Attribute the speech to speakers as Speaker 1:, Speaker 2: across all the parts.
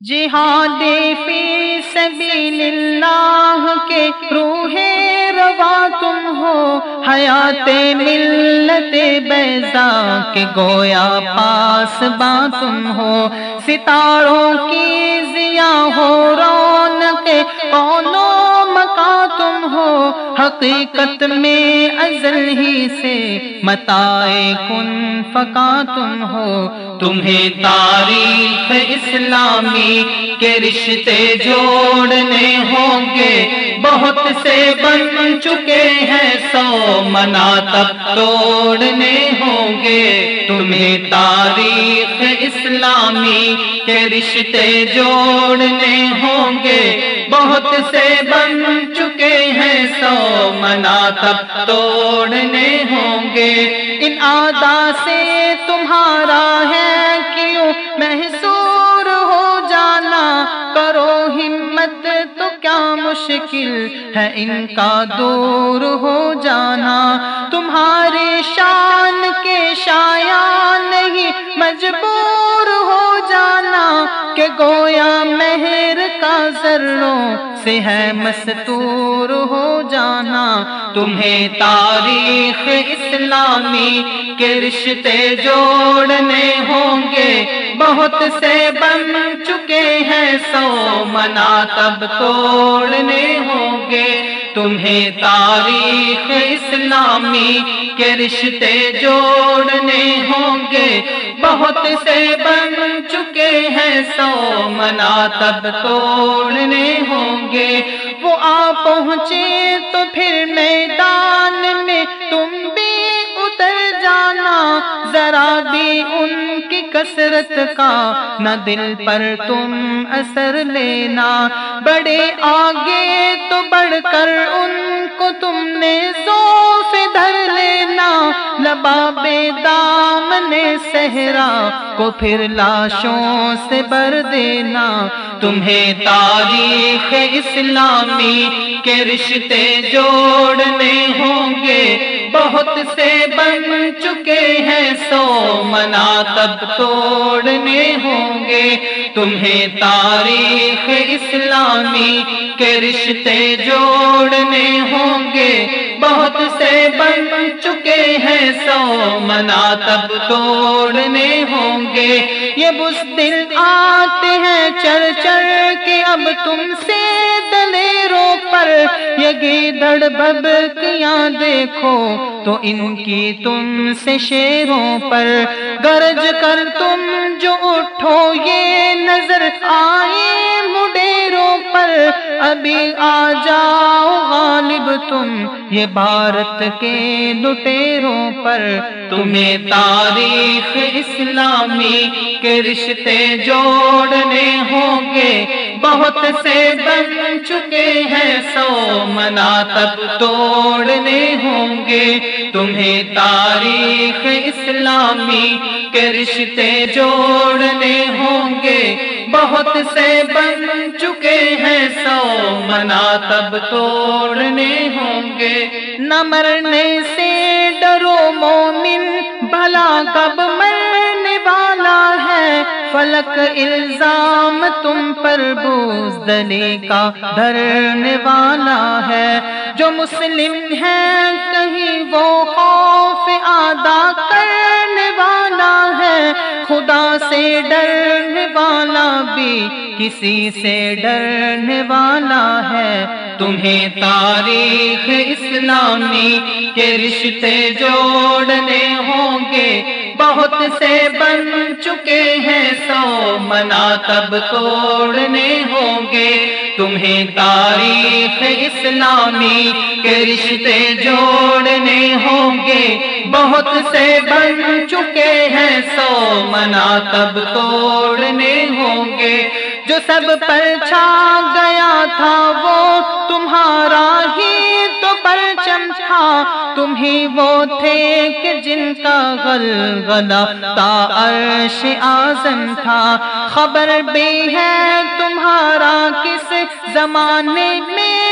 Speaker 1: جہاد فی سبیل اللہ کے روح روا تم ہو، حیات ملت بیزا کے گویا پاس با تم ہو۔ ستاروں کی ضیا ہو رونق کونوں تم ہو حقیقت میں ازل ہی سے متائے کن فکا تم ہو تمہیں تاریخ اسلامی کے رشتے جوڑنے ہوں گے۔ بہت سے بن چکے ہیں سو منا تب توڑنے ہوں گے۔ تمہیں تاریخ اسلامی کے رشتے جوڑنے ہوں گے۔ بہت سے بن چکے ہیں سو منا تب توڑنے ہوں گے۔ ان آدا سے تمہارا ہے کیوں؟ محسور مشکل ہے ان کا دور ہو جانا۔ تمہاری شان کے شایان نہیں مجبور ہو جانا کہ گویا مہر کا ذروں سے ہے مستور ہو جانا۔ تمہیں تاریخ اسلامی کے رشتے جوڑنے ہوں گے۔ بہت سے بن سو منا تب توڑنے ہوں گے تمہیں تاریخ اسلامی کے رشتے جوڑنے ہوں گے۔ بہت سے بن چکے ہیں سو منا تب توڑنے ہوں گے۔ وہ آ پہنچے تو پھر میدان میں ذرا بھی ان کی کثرت کا نہ دل پر تم اثر لینا۔ بڑے آگے تو بڑھ کر ان کو تم نے زوف دھر لینا۔ لباب دام نے صحرا کو پھر لاشوں سے بر دینا۔ تمہیں تاریخ اسلامی کے رشتے جوڑنے ہوں بہت سے بن چکے ہیں سو منا تب توڑنے ہوں گے۔ تمہیں تاریخ اسلامی کے رشتے جوڑنے ہوں گے۔ بہت سے بن چکے ہیں سو منا تب توڑنے ہوں گے۔ یہ بس دل آتے ہیں چر چر کے۔ اب تم سے دلیروں پر لگے دڑ ببکیاں دیکھو تو ان کی تم سے شیروں پر گرج کر تم جو اٹھو یہ نظر آئے۔ پر ابھی آ جاؤ غالب تم، یہ بھارت کے لٹیروں پر۔ تمہیں تاریخ اسلامی کے رشتے جوڑنے ہوں گے۔ بہت سے بن چکے ہیں سو منا تب توڑنے ہوں گے۔ تمہیں تاریخ اسلامی کے رشتے جوڑنے ہوں گے۔ بہت سے بن منا تب توڑنے ہوں گے نہ مرنے سے ڈرو مومن بھلا کب مرنے والا ہے فلک الزام تم پر بوز کا دھرنے والا ہے جو مسلم ہے کہیں وہ خوف آدا کرنے والا ہے خدا سے ڈرنے والا بھی کسی سے ڈرنے والا ہے۔ تمہیں تاریخ اسلامی کے رشتے جوڑنے ہوں گے۔ بہت سے بن چکے ہیں سو منا تب توڑنے ہوں گے۔ تمہیں تاریخ اسلامی کے رشتے جوڑنے ہوں گے۔ بہت سے بن چکے ہیں سو منا تب توڑنے ہوں گے۔ جو سب پر چھا گیا تھا وہ تمہارا ہی تو پرچم تھا تم ہی وہ تھے کہ جن کا غلغلہ تا عرش آزم تھا۔ خبر بھی ہے تمہارا کس زمانے میں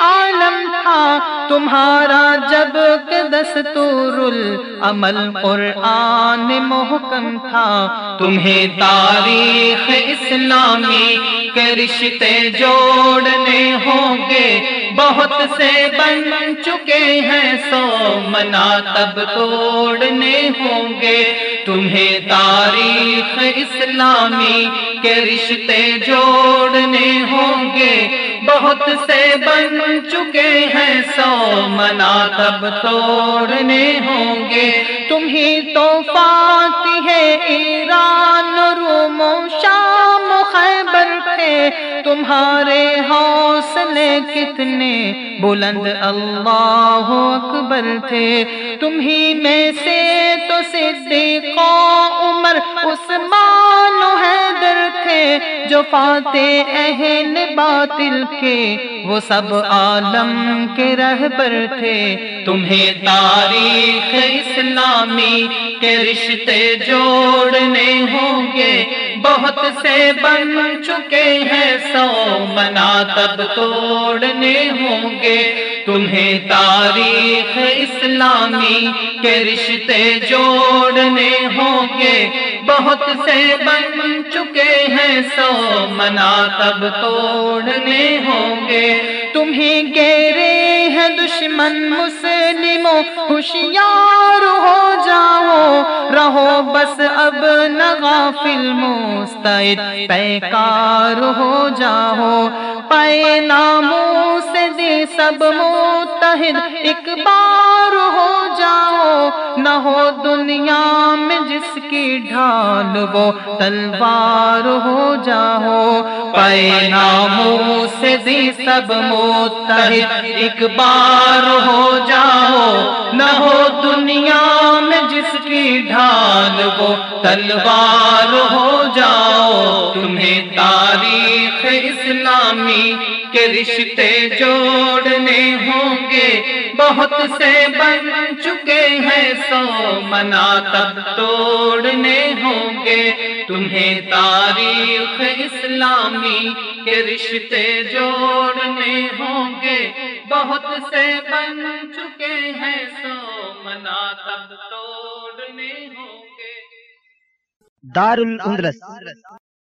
Speaker 1: عالم تھا۔ تمہارا جبکہ دستور العمل قرآن محکم تھا۔ تمہیں تاریخ اسلامی کے رشتے جوڑنے ہوں گے۔ بہت سے بن چکے ہیں سو منا تب توڑنے ہوں گے۔ تمہیں تاریخ اسلامی کے رشتے جوڑنے ہوں گے۔ بہت سے بن چکے ہیں سو منا تب توڑنے ہوں گے۔ تمہیں تو فاتی ہے تمہارے حوصلے کتنے بلند اللہ اکبر تھے۔ تم ہی میں سے تو صدیق عمر، عثمان حیدر تھے جو فاتح اہل باطل کے، وہ سب عالم کے رہبر تھے۔ تمہیں تاریخ اسلامی کے رشتے جوڑنے ہوں گے۔ بہت سے بن چکے ہیں، سو منا تب توڑنے ہوں گے۔ تمہیں تاریخ اسلامی کے رشتے جوڑنے ہوں گے۔ بہت سے بن ہیں سو منا تب توڑنے ہوں گے۔ تمہیں گیرے ہیں دشمن مسلموں، ہوشیار ہو جاؤ۔ رہو بس اب نگا فلموں پیکار ہو جاؤ۔ پے ناموں سے دے سب متحد ایک بار ہو جاؤ، نہ ہو دنیا میں جس کی ڈھال، وہ تلوار ہو جاؤ۔ پے ناموں سے دے سب متحد، ایک بار ہو جاؤ۔ نہ ہو دنیا میں جس کی ڈھال، وہ تلوار ہو جاؤ۔ تمہیں تاریخ اسلامی کے رشتے جوڑنے ہوں گے۔ بہت سے بن چکے ہیں سو منا تب توڑنے ہوں گے۔ تمہیں تاریخ اسلامی کے رشتے جوڑنے ہوں گے۔ بہت سے بن چکے ہیں سو منا تب توڑنے ہوں گے۔
Speaker 2: دار الاندلس